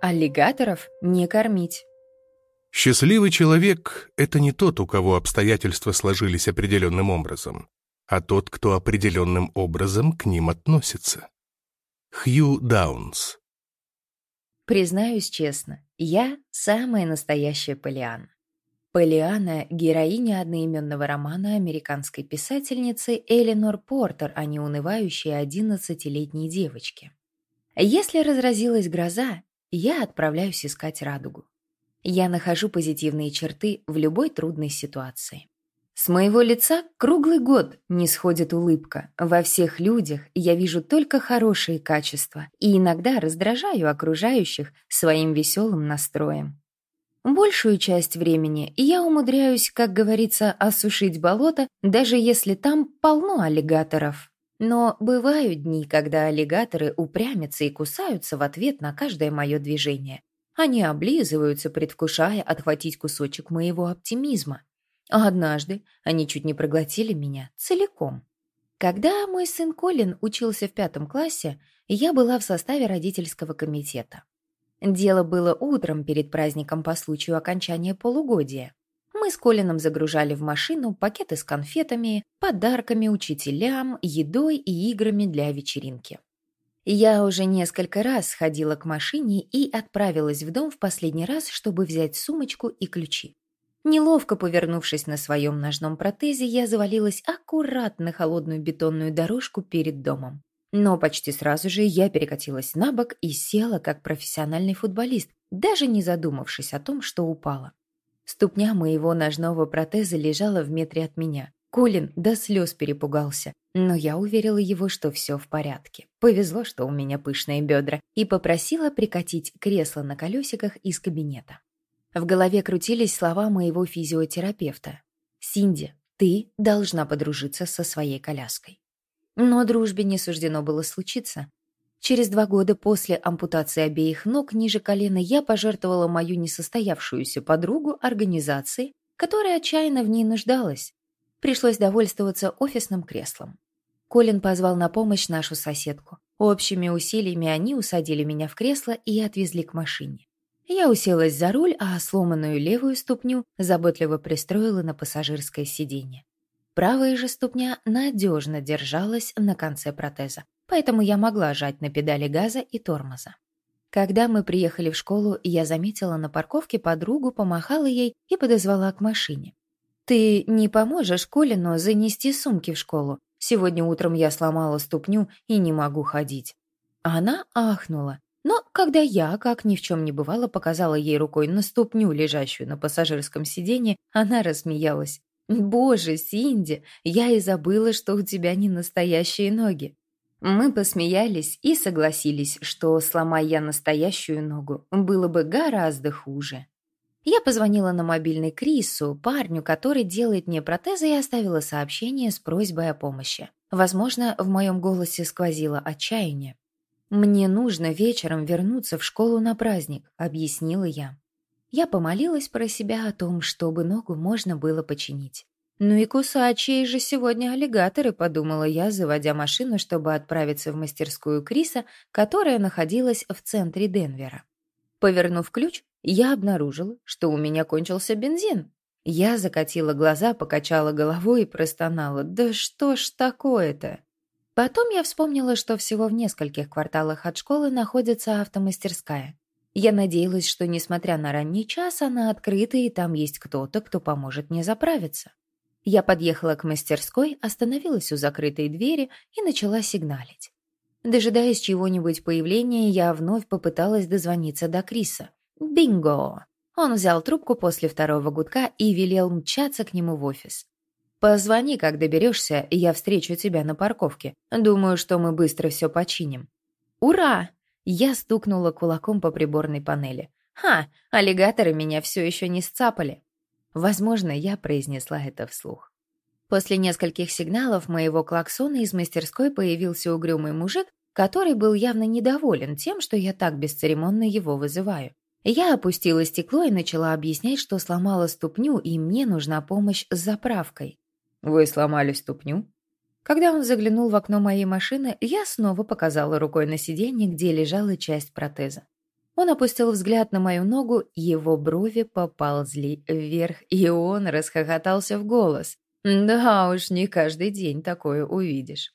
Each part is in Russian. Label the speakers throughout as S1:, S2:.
S1: Аллигаторов не кормить.
S2: Счастливый человек — это не тот, у кого обстоятельства сложились определенным образом, а тот, кто определенным образом к ним относится. Хью Даунс
S1: Признаюсь честно, я самая настоящая Полиана. Полиана — героиня одноименного романа американской писательницы Эленор Портер о неунывающей одиннадцатилетней девочке. Если разразилась гроза, я отправляюсь искать радугу. Я нахожу позитивные черты в любой трудной ситуации. С моего лица круглый год не сходит улыбка. Во всех людях я вижу только хорошие качества и иногда раздражаю окружающих своим веселым настроем. Большую часть времени я умудряюсь, как говорится, осушить болото, даже если там полно аллигаторов. Но бывают дни, когда аллигаторы упрямятся и кусаются в ответ на каждое мое движение. Они облизываются, предвкушая отхватить кусочек моего оптимизма. А однажды они чуть не проглотили меня целиком. Когда мой сын Колин учился в пятом классе, я была в составе родительского комитета. Дело было утром перед праздником по случаю окончания полугодия. Мы с Колином загружали в машину пакеты с конфетами, подарками учителям, едой и играми для вечеринки. Я уже несколько раз сходила к машине и отправилась в дом в последний раз, чтобы взять сумочку и ключи. Неловко повернувшись на своем ножном протезе, я завалилась аккуратно на холодную бетонную дорожку перед домом. Но почти сразу же я перекатилась на бок и села как профессиональный футболист, даже не задумавшись о том, что упала. Ступня моего ножного протеза лежала в метре от меня. Колин до слез перепугался, но я уверила его, что все в порядке. Повезло, что у меня пышные бедра, и попросила прикатить кресло на колесиках из кабинета. В голове крутились слова моего физиотерапевта. «Синди, ты должна подружиться со своей коляской». Но дружбе не суждено было случиться. Через два года после ампутации обеих ног ниже колена я пожертвовала мою несостоявшуюся подругу организации, которая отчаянно в ней нуждалась. Пришлось довольствоваться офисным креслом. Колин позвал на помощь нашу соседку. Общими усилиями они усадили меня в кресло и отвезли к машине. Я уселась за руль, а сломанную левую ступню заботливо пристроила на пассажирское сиденье. Правая же ступня надежно держалась на конце протеза поэтому я могла жать на педали газа и тормоза. Когда мы приехали в школу, я заметила на парковке подругу, помахала ей и подозвала к машине. «Ты не поможешь Колину занести сумки в школу? Сегодня утром я сломала ступню и не могу ходить». Она ахнула. Но когда я, как ни в чем не бывало, показала ей рукой на ступню, лежащую на пассажирском сиденье, она рассмеялась. «Боже, Синди, я и забыла, что у тебя не настоящие ноги. Мы посмеялись и согласились, что, сломая я настоящую ногу, было бы гораздо хуже. Я позвонила на мобильный Крису, парню, который делает мне протезы, и оставила сообщение с просьбой о помощи. Возможно, в моем голосе сквозило отчаяние. «Мне нужно вечером вернуться в школу на праздник», — объяснила я. Я помолилась про себя о том, чтобы ногу можно было починить. «Ну и кусачие же сегодня аллигаторы», — подумала я, заводя машину, чтобы отправиться в мастерскую Криса, которая находилась в центре Денвера. Повернув ключ, я обнаружила, что у меня кончился бензин. Я закатила глаза, покачала головой и простонала. «Да что ж такое-то?» Потом я вспомнила, что всего в нескольких кварталах от школы находится автомастерская. Я надеялась, что, несмотря на ранний час, она открыта, и там есть кто-то, кто поможет мне заправиться. Я подъехала к мастерской, остановилась у закрытой двери и начала сигналить. Дожидаясь чего-нибудь появления, я вновь попыталась дозвониться до Криса. Бинго! Он взял трубку после второго гудка и велел мчаться к нему в офис. «Позвони, как доберешься, и я встречу тебя на парковке. Думаю, что мы быстро все починим». «Ура!» Я стукнула кулаком по приборной панели. «Ха! Аллигаторы меня все еще не сцапали». Возможно, я произнесла это вслух. После нескольких сигналов моего клаксона из мастерской появился угрюмый мужик, который был явно недоволен тем, что я так бесцеремонно его вызываю. Я опустила стекло и начала объяснять, что сломала ступню, и мне нужна помощь с заправкой. «Вы сломали ступню?» Когда он заглянул в окно моей машины, я снова показала рукой на сиденье, где лежала часть протеза. Он опустил взгляд на мою ногу, его брови поползли вверх, и он расхохотался в голос. «Да уж, не каждый день такое увидишь».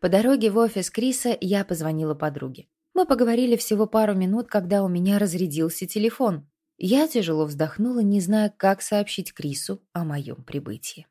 S1: По дороге в офис Криса я позвонила подруге. Мы поговорили всего пару минут, когда у меня разрядился телефон. Я тяжело вздохнула, не зная, как сообщить Крису о моем прибытии.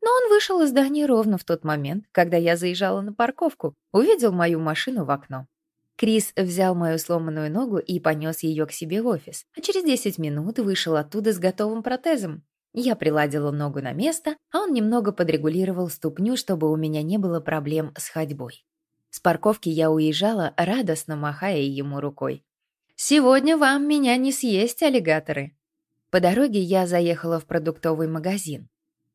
S1: Но он вышел из здания ровно в тот момент, когда я заезжала на парковку, увидел мою машину в окно. Крис взял мою сломанную ногу и понес ее к себе в офис, а через 10 минут вышел оттуда с готовым протезом. Я приладила ногу на место, а он немного подрегулировал ступню, чтобы у меня не было проблем с ходьбой. С парковки я уезжала, радостно махая ему рукой. «Сегодня вам меня не съесть, аллигаторы!» По дороге я заехала в продуктовый магазин.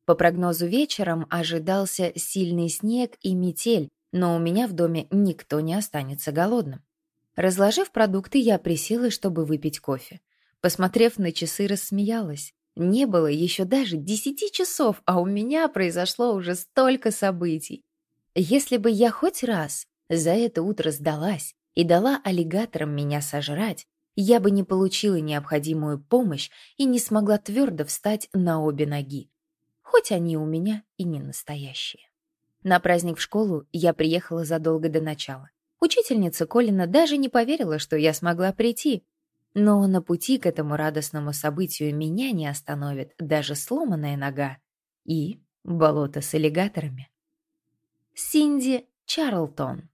S1: По прогнозу вечером ожидался сильный снег и метель, но у меня в доме никто не останется голодным. Разложив продукты, я присела, чтобы выпить кофе. Посмотрев на часы, рассмеялась. Не было еще даже десяти часов, а у меня произошло уже столько событий. Если бы я хоть раз за это утро сдалась и дала аллигаторам меня сожрать, я бы не получила необходимую помощь и не смогла твердо встать на обе ноги. Хоть они у меня и не настоящие. На праздник в школу я приехала задолго до начала. Учительница Колина даже не поверила, что я смогла прийти. Но на пути к этому радостному событию меня не остановит даже сломанная нога и болото с аллигаторами. Синди Чарлтон